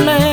doble